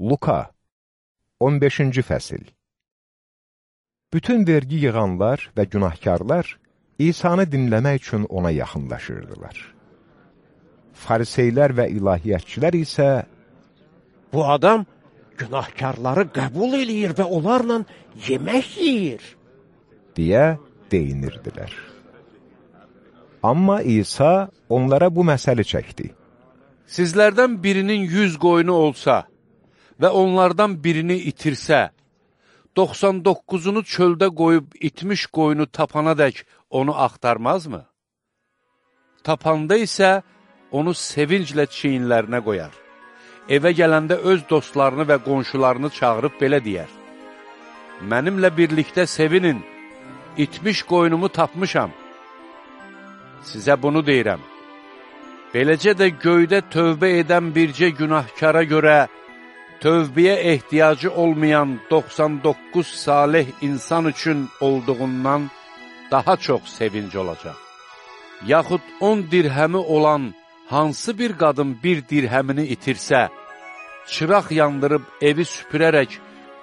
Luka 15-ci fəsil Bütün vergi yığanlar və günahkarlar İsanı dinləmək üçün ona yaxınlaşırdılar. Fariseylər və ilahiyyətçilər isə Bu adam günahkarları qəbul eləyir və onlarla yemək yeyir. deyə deyinirdilər. Amma İsa onlara bu məsəli çəkdi. Sizlərdən birinin yüz qoyunu olsa, və onlardan birini itirsə, 99-unu çöldə qoyub itmiş qoyunu tapana dək onu axtarmazmı? Tapanda isə onu sevinclə çiyinlərinə qoyar. Evə gələndə öz dostlarını və qonşularını çağırıb belə deyər. Mənimlə birlikdə sevinin, itmiş qoynumu tapmışam. Sizə bunu deyirəm. Beləcə də göydə tövbə edən bircə günahkara görə tövbəyə ehtiyacı olmayan 99 salih insan üçün olduğundan daha çox sevinc olacaq. Yaxud 10 dirhəmi olan hansı bir qadın bir dirhəmini itirsə, çıraq yandırıb evi süpürərək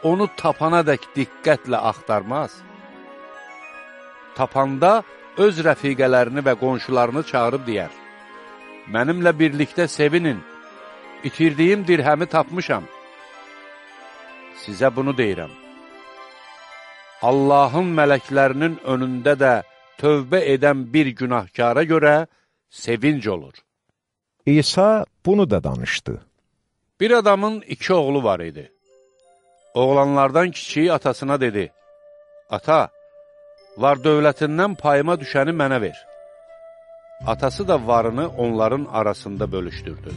onu tapana dək diqqətlə axtarmaz. Tapanda öz rəfiqələrini və qonşularını çağırıb deyər, Mənimlə birlikdə sevinin, itirdiyim dirhəmi tapmışam sizə bunu deyirəm. Allahın mələklərinin önündə də tövbə edən bir günahkara görə sevinc olur. İsa bunu da danışdı. Bir adamın iki oğlu var idi. Oğlanlardan kiçiyi atasına dedi, Ata, var dövlətindən payıma düşəni mənə ver. Atası da varını onların arasında bölüşdürdü.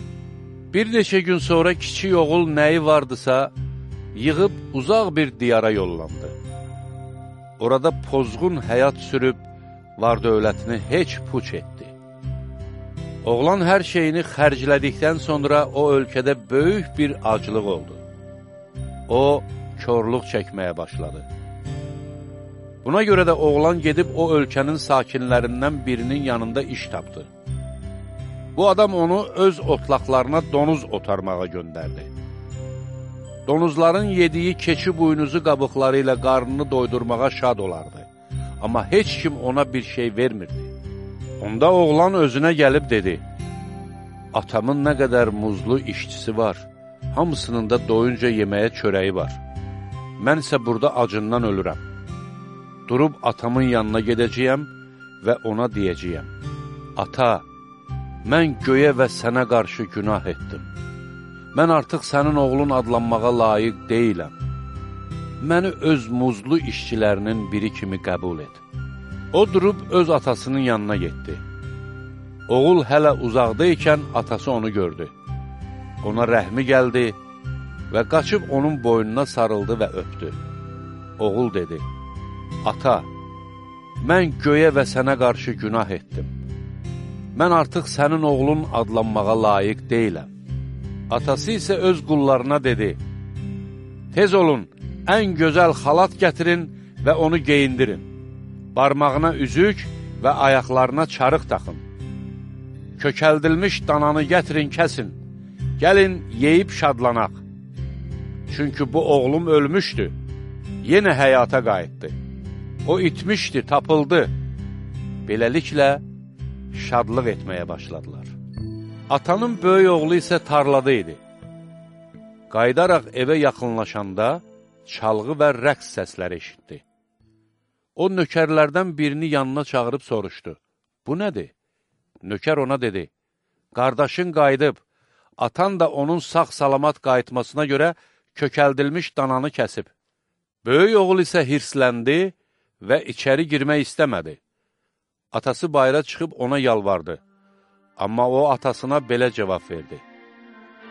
Bir neçə gün sonra kiçik oğul nəyi vardısa, yığıb uzaq bir diyara yollandı. Orada pozğun həyat sürüb, var dövlətini heç puç etdi. Oğlan hər şeyini xərclədikdən sonra o ölkədə böyük bir aclıq oldu. O, körluq çəkməyə başladı. Buna görə də oğlan gedib o ölkənin sakinlərindən birinin yanında iş tapdı. Bu adam onu öz otlaqlarına donuz otarmağa göndərdi. Donuzların yediyi keçi buynuzu qabıqları ilə qarnını doydurmağa şad olardı. Amma heç kim ona bir şey vermirdi. Onda oğlan özünə gəlib dedi, Atamın nə qədər muzlu işçisi var, hamısının da doyunca yeməyə çörəyi var. Mən isə burada acından ölürəm. Durub atamın yanına gedəcəyəm və ona deyəcəyəm, Ata, mən göyə və sənə qarşı günah etdim mən artıq sənin oğlun adlanmağa layiq deyiləm. Məni öz muzlu işçilərinin biri kimi qəbul et. O durub öz atasının yanına getdi. Oğul hələ uzaqda ikən atası onu gördü. Ona rəhmi gəldi və qaçıb onun boynuna sarıldı və öpdü. Oğul dedi, Ata, mən göyə və sənə qarşı günah etdim. Mən artıq sənin oğlun adlanmağa layiq deyiləm. Atası isə öz qullarına dedi, Tez olun, ən gözəl xalat gətirin və onu geyindirin. Barmağına üzük və ayaqlarına çarıq taxın. Kökəldilmiş dananı gətirin, kəsin. Gəlin, yeyib şadlanaq. Çünki bu oğlum ölmüşdü, yenə həyata qayıtdı. O itmişdi, tapıldı. Beləliklə, şadlıq etməyə başladılar. Atanın böyük oğlu isə tarlada idi. Qaydaraq evə yaxınlaşanda çalğı və rəqs səsləri eşitdi. O nökərlərdən birini yanına çağırıb soruşdu. Bu nədir? Nökər ona dedi, qardaşın qayıdıb, atan da onun sağ-salamat qayıtmasına görə kökəldilmiş dananı kəsib. Böyük oğul isə hirsləndi və içəri girmək istəmədi. Atası bayra çıxıb ona yalvardı. Amma o atasına belə cavab verdi.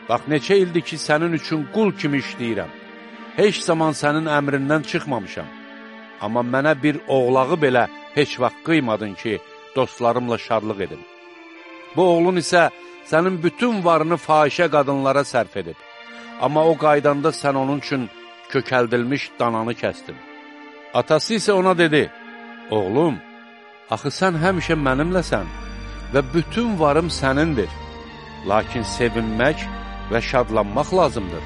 Bax, neçə ildir ki, sənin üçün qul kimi işləyirəm. Heç zaman sənin əmrindən çıxmamışam. Amma mənə bir oğlağı belə heç vaxt qıymadın ki, dostlarımla şadlıq edim. Bu oğlun isə sənin bütün varını fahişə qadınlara sərf edib. Amma o qaydanda sən onun üçün kökəldilmiş dananı kəsdin. Atası isə ona dedi, Oğlum, axı sən həmişə mənimləsən və bütün varım sənindir. Lakin sevinmək və şadlanmaq lazımdır.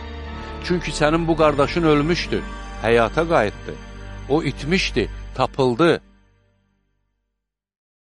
Çünki sənin bu qardaşın ölmüşdü, həyata qayıtdı. O itmişdi, tapıldı.